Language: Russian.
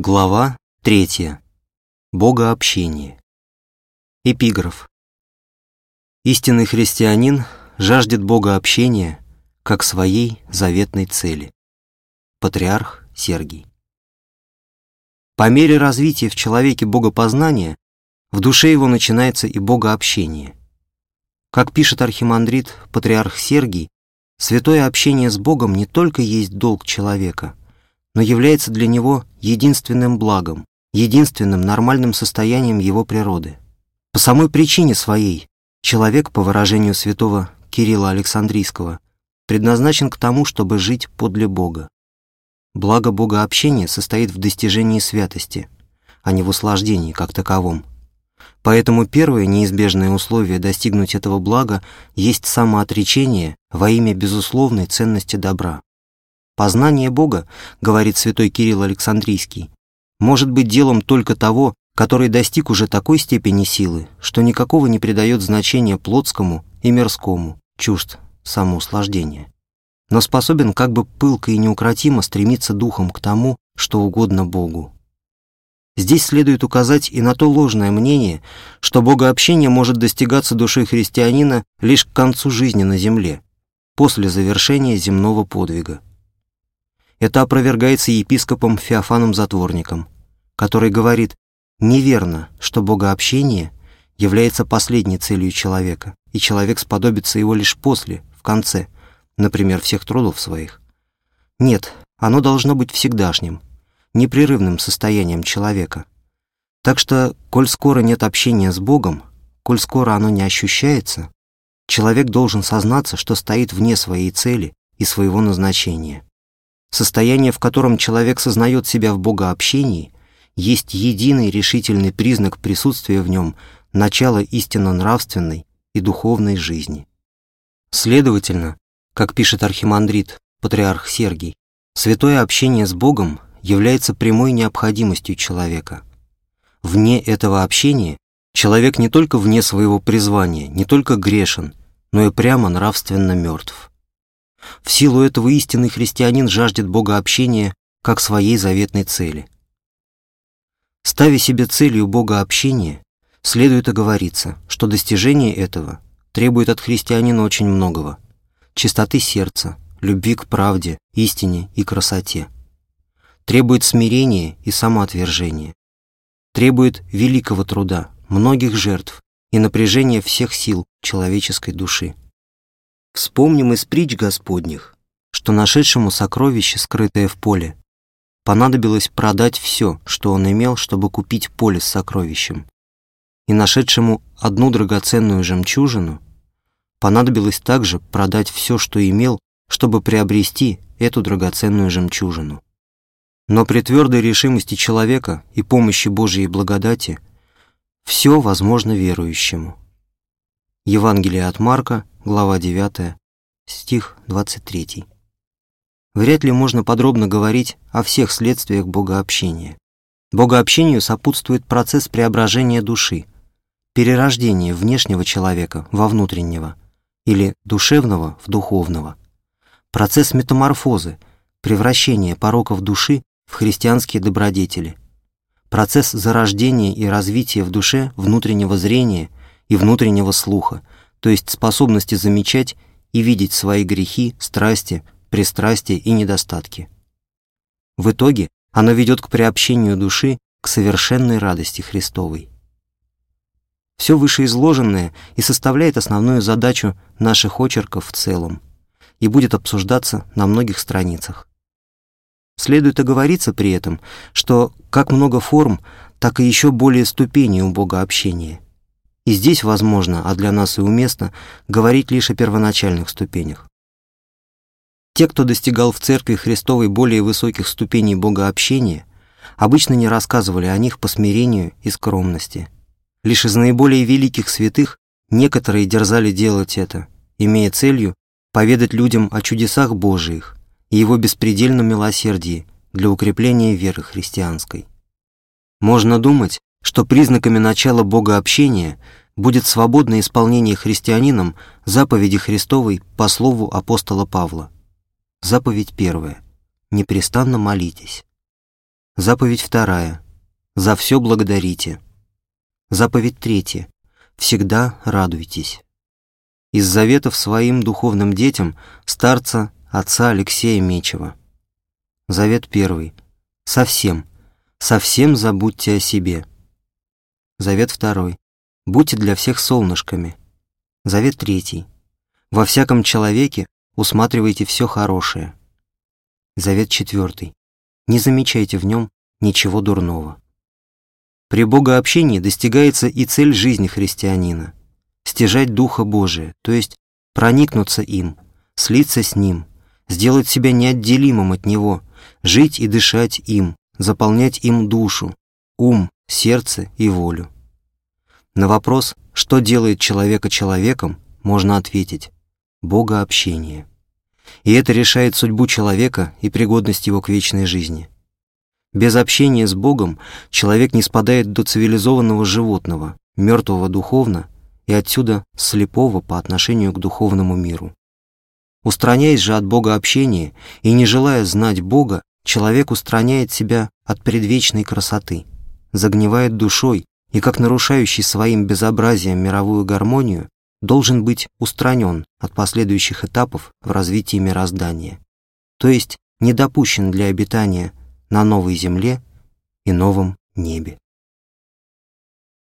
Глава 3. Богообщение. Эпиграф. Истинный христианин жаждет богообщения как своей заветной цели. Патриарх Сергий. По мере развития в человеке богопознания, в душе его начинается и богообщение. Как пишет архимандрит патриарх Сергий, святое общение с Богом не только есть долг человека – но является для него единственным благом, единственным нормальным состоянием его природы. По самой причине своей человек, по выражению святого Кирилла Александрийского, предназначен к тому, чтобы жить подле Бога. Благо Бога общения состоит в достижении святости, а не в услаждении как таковом. Поэтому первое неизбежное условие достигнуть этого блага есть самоотречение во имя безусловной ценности добра. Познание Бога, говорит святой Кирилл Александрийский, может быть делом только того, который достиг уже такой степени силы, что никакого не придает значения плотскому и мирскому, чужд самоуслаждения, но способен как бы пылко и неукротимо стремиться духом к тому, что угодно Богу. Здесь следует указать и на то ложное мнение, что богообщение может достигаться душой христианина лишь к концу жизни на земле, после завершения земного подвига. Это опровергается епископом Феофаном Затворником, который говорит, неверно, что богообщение является последней целью человека, и человек сподобится его лишь после, в конце, например, всех трудов своих. Нет, оно должно быть всегдашним, непрерывным состоянием человека. Так что, коль скоро нет общения с Богом, коль скоро оно не ощущается, человек должен сознаться, что стоит вне своей цели и своего назначения. Состояние, в котором человек сознает себя в богообщении, есть единый решительный признак присутствия в нем начала истинно нравственной и духовной жизни. Следовательно, как пишет архимандрит, патриарх Сергий, святое общение с Богом является прямой необходимостью человека. Вне этого общения человек не только вне своего призвания, не только грешен, но и прямо нравственно мертв. В силу этого истинный христианин жаждет богообщения как своей заветной цели. Ставя себе целью богообщения, следует оговориться, что достижение этого требует от христианина очень многого – чистоты сердца, любви к правде, истине и красоте. Требует смирения и самоотвержения. Требует великого труда, многих жертв и напряжения всех сил человеческой души. Вспомним из притч Господних, что нашедшему сокровище, скрытое в поле, понадобилось продать все, что он имел, чтобы купить поле с сокровищем. И нашедшему одну драгоценную жемчужину понадобилось также продать все, что имел, чтобы приобрести эту драгоценную жемчужину. Но при твердой решимости человека и помощи Божьей благодати все возможно верующему. Евангелие от Марка, глава 9, стих 23. Вряд ли можно подробно говорить о всех следствиях богообщения. Богообщению сопутствует процесс преображения души, перерождение внешнего человека во внутреннего или душевного в духовного, процесс метаморфозы, превращение пороков души в христианские добродетели, процесс зарождения и развития в душе внутреннего зрения и внутреннего слуха, то есть способности замечать и видеть свои грехи, страсти, пристрастия и недостатки. В итоге оно ведет к приобщению души к совершенной радости Христовой. Все вышеизложенное и составляет основную задачу наших очерков в целом и будет обсуждаться на многих страницах. Следует оговориться при этом, что как много форм, так и еще более ступеней у Бога общения – и здесь возможно, а для нас и уместно, говорить лишь о первоначальных ступенях. Те, кто достигал в Церкви Христовой более высоких ступеней богообщения, обычно не рассказывали о них по смирению и скромности. Лишь из наиболее великих святых некоторые дерзали делать это, имея целью поведать людям о чудесах Божиих и его беспредельном милосердии для укрепления веры христианской. Можно думать, что признаками начала богообщения будет свободное исполнение христианином заповеди Христовой по слову апостола Павла. Заповедь первая. Непрестанно молитесь. Заповедь вторая. За все благодарите. Заповедь третья. Всегда радуйтесь. Из заветов своим духовным детям старца отца Алексея Мечева. Завет первый. Совсем, совсем забудьте о себе. Завет второй. Будьте для всех солнышками. Завет третий. Во всяком человеке усматривайте все хорошее. Завет четвертый. Не замечайте в нем ничего дурного. При богообщении достигается и цель жизни христианина – стяжать Духа Божия, то есть проникнуться им, слиться с Ним, сделать себя неотделимым от Него, жить и дышать им, заполнять им душу, ум, сердце и волю. На вопрос, что делает человека человеком, можно ответить – богообщение и это решает судьбу человека и пригодность его к вечной жизни. Без общения с Богом человек не спадает до цивилизованного животного, мертвого духовно и отсюда слепого по отношению к духовному миру. Устраняясь же от Бога общения и не желая знать Бога, человек устраняет себя от предвечной красоты, загнивает душой и, как нарушающий своим безобразием мировую гармонию, должен быть устранен от последующих этапов в развитии мироздания, то есть не допущен для обитания на новой земле и новом небе.